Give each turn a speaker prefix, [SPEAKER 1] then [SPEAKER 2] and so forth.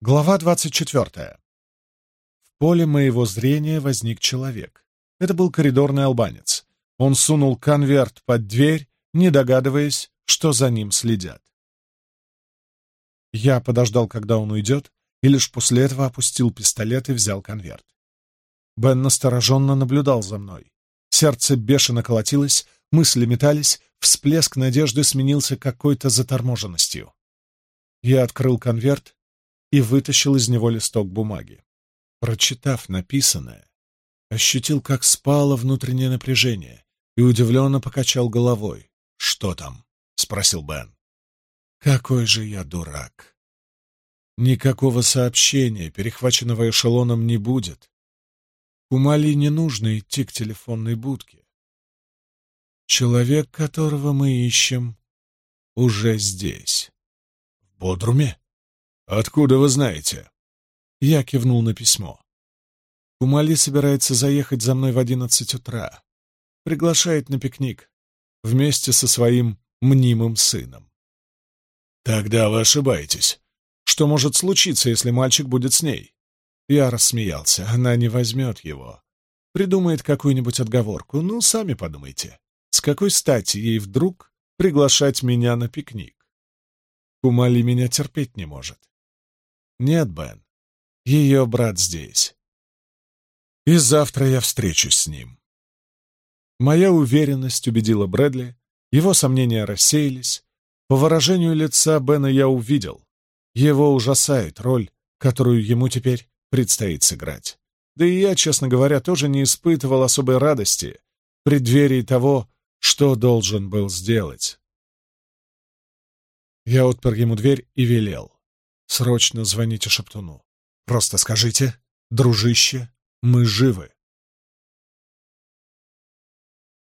[SPEAKER 1] Глава 24. В поле моего зрения возник человек. Это был коридорный албанец. Он сунул конверт под дверь, не догадываясь, что за ним следят. Я подождал, когда он уйдет, и лишь после этого опустил пистолет и взял конверт. Бен настороженно наблюдал за мной. Сердце бешено колотилось, мысли метались, всплеск надежды сменился какой-то заторможенностью. Я открыл конверт и вытащил из него листок бумаги. Прочитав написанное, ощутил, как спало внутреннее напряжение, и удивленно покачал головой. «Что там?» — спросил Бен. «Какой же я дурак!» Никакого сообщения, перехваченного эшелоном, не будет. Кумали не нужно идти к телефонной будке. Человек, которого мы ищем, уже здесь. — В Бодруме? «Откуда вы знаете?» Я кивнул на письмо. Кумали собирается заехать за мной в одиннадцать утра. Приглашает на пикник вместе со своим мнимым сыном. «Тогда вы ошибаетесь. Что может случиться, если мальчик будет с ней?» Я рассмеялся. Она не возьмет его. Придумает какую-нибудь отговорку. Ну, сами подумайте. С какой стати ей вдруг приглашать меня на пикник? Кумали меня терпеть не может. Нет, Бен, ее брат здесь. И завтра я встречусь с ним. Моя уверенность убедила Брэдли, его сомнения рассеялись. По выражению лица Бена я увидел. Его ужасает роль, которую ему теперь предстоит сыграть. Да и я, честно говоря, тоже не испытывал особой радости в преддверии того, что должен был сделать. Я отпер ему дверь и велел. Срочно звоните Шептуну. Просто скажите, дружище, мы живы.